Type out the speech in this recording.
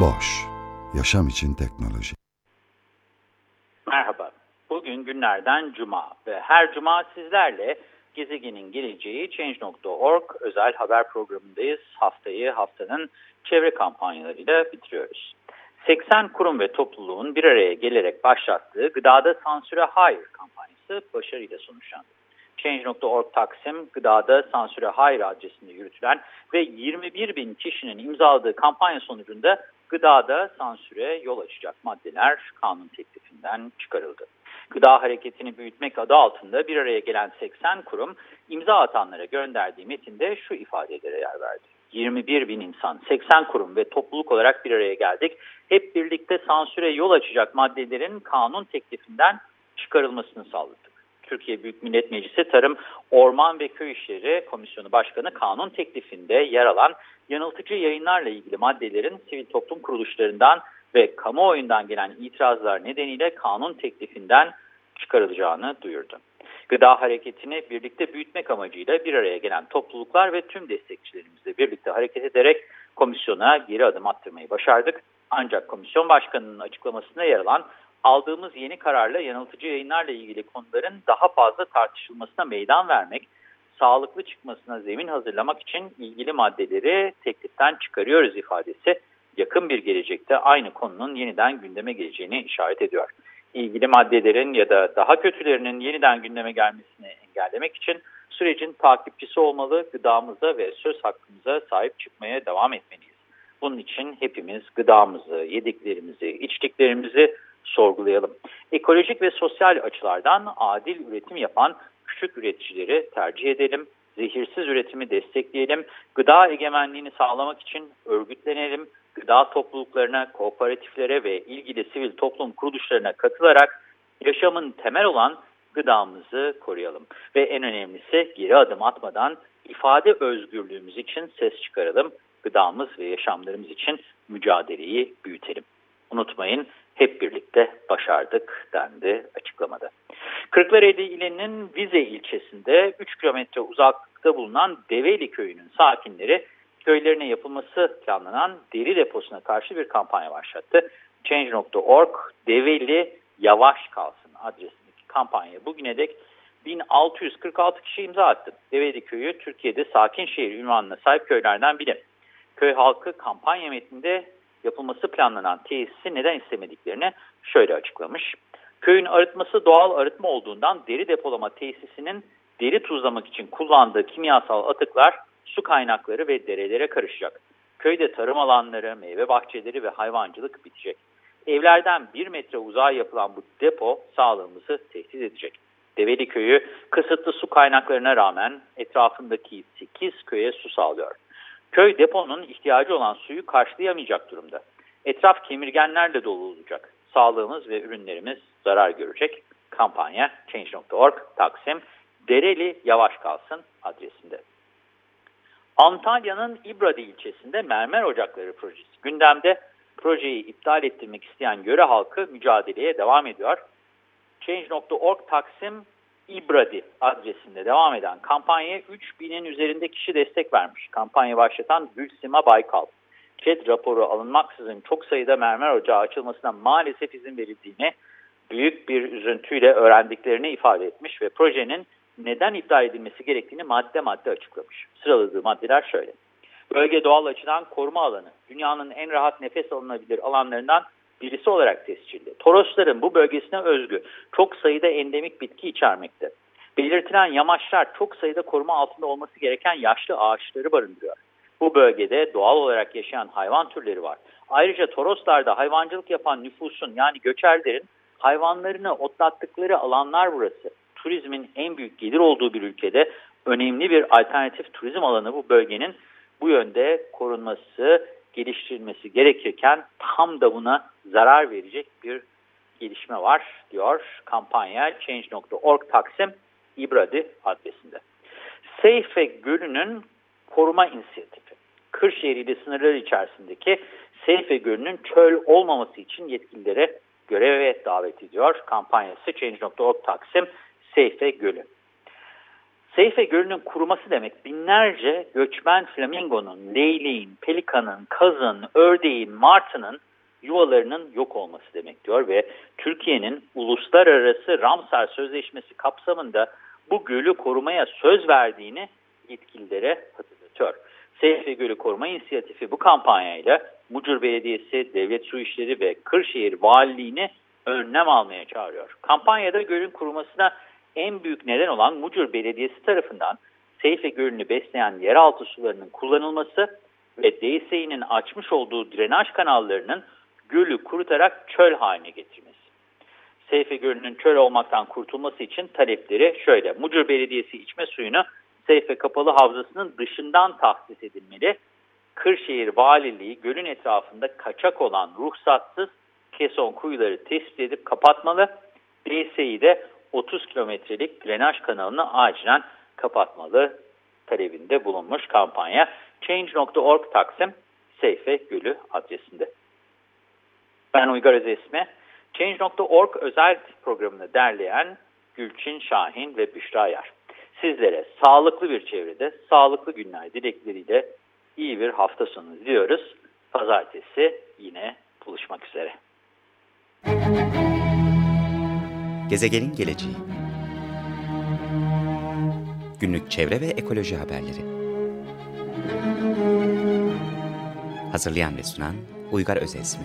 Boş, yaşam için teknoloji. Merhaba, bugün günlerden cuma ve her cuma sizlerle Gezegenin Geleceği Change.org özel haber programındayız. Haftayı haftanın çevre kampanyalarıyla bitiriyoruz. 80 kurum ve topluluğun bir araya gelerek başlattığı Gıdada Sansüre Hayır kampanyası başarıyla sonuçlandı. Change.org Taksim, Gıdada Sansüre Hayır adresinde yürütülen ve 21 bin kişinin imzaladığı kampanya sonucunda gıdada sansüre yol açacak maddeler kanun teklifinden çıkarıldı. Gıda hareketini büyütmek adı altında bir araya gelen 80 kurum imza atanlara gönderdiği metinde şu ifadelere yer verdi. 21 bin insan, 80 kurum ve topluluk olarak bir araya geldik. Hep birlikte sansüre yol açacak maddelerin kanun teklifinden çıkarılmasını sağladık. Türkiye Büyük Millet Meclisi Tarım, Orman ve Köy İşleri Komisyonu Başkanı kanun teklifinde yer alan yanıltıcı yayınlarla ilgili maddelerin sivil toplum kuruluşlarından ve kamuoyundan gelen itirazlar nedeniyle kanun teklifinden çıkarılacağını duyurdu. Gıda hareketini birlikte büyütmek amacıyla bir araya gelen topluluklar ve tüm destekçilerimizle birlikte hareket ederek komisyona geri adım attırmayı başardık. Ancak komisyon başkanının açıklamasına yer alan aldığımız yeni kararla yanıltıcı yayınlarla ilgili konuların daha fazla tartışılmasına meydan vermek, sağlıklı çıkmasına zemin hazırlamak için ilgili maddeleri tekliften çıkarıyoruz ifadesi yakın bir gelecekte aynı konunun yeniden gündeme geleceğini işaret ediyor. İlgili maddelerin ya da daha kötülerinin yeniden gündeme gelmesini engellemek için sürecin takipçisi olmalı, gıdamıza ve söz hakkımıza sahip çıkmaya devam etmeliyiz. Bunun için hepimiz gıdamızı, yediklerimizi, içtiklerimizi sorgulayalım. Ekolojik ve sosyal açılardan adil üretim yapan küçük üreticileri tercih edelim. Zehirsiz üretimi destekleyelim. Gıda egemenliğini sağlamak için örgütlenelim. Gıda topluluklarına, kooperatiflere ve ilgili sivil toplum kuruluşlarına katılarak yaşamın temel olan gıdamızı koruyalım. Ve en önemlisi geri adım atmadan ifade özgürlüğümüz için ses çıkaralım. Gıdamız ve yaşamlarımız için mücadeleyi büyütelim. Unutmayın hep birlikte başardık dendi açıklamada. Kırklareli ilinin Vize ilçesinde 3 kilometre uzaklıkta bulunan Develi köyünün sakinleri köylerine yapılması planlanan deri deposuna karşı bir kampanya başlattı. Change.org Develi Yavaş Kalsın adresindeki kampanya bugüne dek 1646 kişi imza attı. Develi köyü Türkiye'de sakin şehir ünvanına sahip köylerden biri. Köy halkı kampanya metninde yapılması planlanan tesisi neden istemediklerini şöyle açıklamış. Köyün arıtması doğal arıtma olduğundan deri depolama tesisinin deri tuzlamak için kullandığı kimyasal atıklar su kaynakları ve derelere karışacak. Köyde tarım alanları, meyve bahçeleri ve hayvancılık bitecek. Evlerden bir metre uzağa yapılan bu depo sağlığımızı tehdit edecek. Develi köyü kısıtlı su kaynaklarına rağmen etrafındaki 8 köye su sağlıyor. Köy deponun ihtiyacı olan suyu karşılayamayacak durumda. Etraf kemirgenlerle dolu olacak. Sağlığımız ve ürünlerimiz zarar görecek. Kampanya Change.org Taksim Dereli Yavaş Kalsın adresinde. Antalya'nın İbradi ilçesinde mermer ocakları projesi gündemde. Projeyi iptal ettirmek isteyen yöre halkı mücadeleye devam ediyor. Change.org Taksim İbradi adresinde devam eden kampanyaya 3000'in üzerinde kişi destek vermiş. Kampanya başlatan Gülsima Baykal. ÇED raporu alınmaksızın çok sayıda mermer ocağı açılmasına maalesef izin verildiğini büyük bir üzüntüyle öğrendiklerini ifade etmiş ve projenin neden iptal edilmesi gerektiğini madde madde açıklamış. Sıraladığı maddeler şöyle. Bölge doğal açıdan koruma alanı, dünyanın en rahat nefes alınabilir alanlarından birisi olarak tescilli. Torosların bu bölgesine özgü çok sayıda endemik bitki içermekte. Belirtilen yamaçlar çok sayıda koruma altında olması gereken yaşlı ağaçları barındırıyor. Bu bölgede doğal olarak yaşayan hayvan türleri var. Ayrıca Toroslarda hayvancılık yapan nüfusun yani göçerlerin hayvanlarını otlattıkları alanlar burası. Turizmin en büyük gelir olduğu bir ülkede önemli bir alternatif turizm alanı bu bölgenin bu yönde korunması, geliştirilmesi gerekirken tam da buna zarar verecek bir gelişme var diyor kampanya Change.org Taksim İbradi adresinde. Seyfe Gölü'nün koruma inisiyatifi. Kırşehir ile sınırları içerisindeki Seyfe Gölü'nün çöl olmaması için yetkililere göreve davet ediyor. Kampanyası Change.org Taksim Seyfe Gölü. Seyfe Gölü'nün kuruması demek binlerce göçmen flamingonun, leyleğin, pelikanın, kazın, ördeğin, martının yuvalarının yok olması demek diyor ve Türkiye'nin uluslararası Ramsar Sözleşmesi kapsamında bu gölü korumaya söz verdiğini yetkililere hatırlatıyor. Seyfe Gölü Koruma İnisiyatifi bu kampanyayla Mucur Belediyesi, Devlet Su İşleri ve Kırşehir Valiliğini önlem almaya çağırıyor. Kampanyada gölün kurumasına en büyük neden olan Mucur Belediyesi tarafından Seyfe Gölü'nü besleyen yeraltı sularının kullanılması ve DSİ'nin açmış olduğu drenaj kanallarının gölü kurutarak çöl haline getirmesi. Seyfe Gölü'nün çöl olmaktan kurtulması için talepleri şöyle. Mucur Belediyesi içme suyunu Seyfe Kapalı Havzası'nın dışından tahsis edilmeli. Kırşehir Valiliği gölün etrafında kaçak olan ruhsatsız keson kuyuları tespit edip kapatmalı. DSİ de 30 kilometrelik drenaj kanalını acilen kapatmalı talebinde bulunmuş kampanya. Change.org Taksim Seyfe Gölü adresinde. Ben Uygar Özesmi. Change.org özel programını derleyen Gülçin Şahin ve Büşra Yar. Sizlere sağlıklı bir çevrede, sağlıklı günler dilekleriyle iyi bir hafta sonu diliyoruz. Pazartesi yine buluşmak üzere. Gezegenin geleceği Günlük çevre ve ekoloji haberleri Hazırlayan ve sunan Uygar Özesmi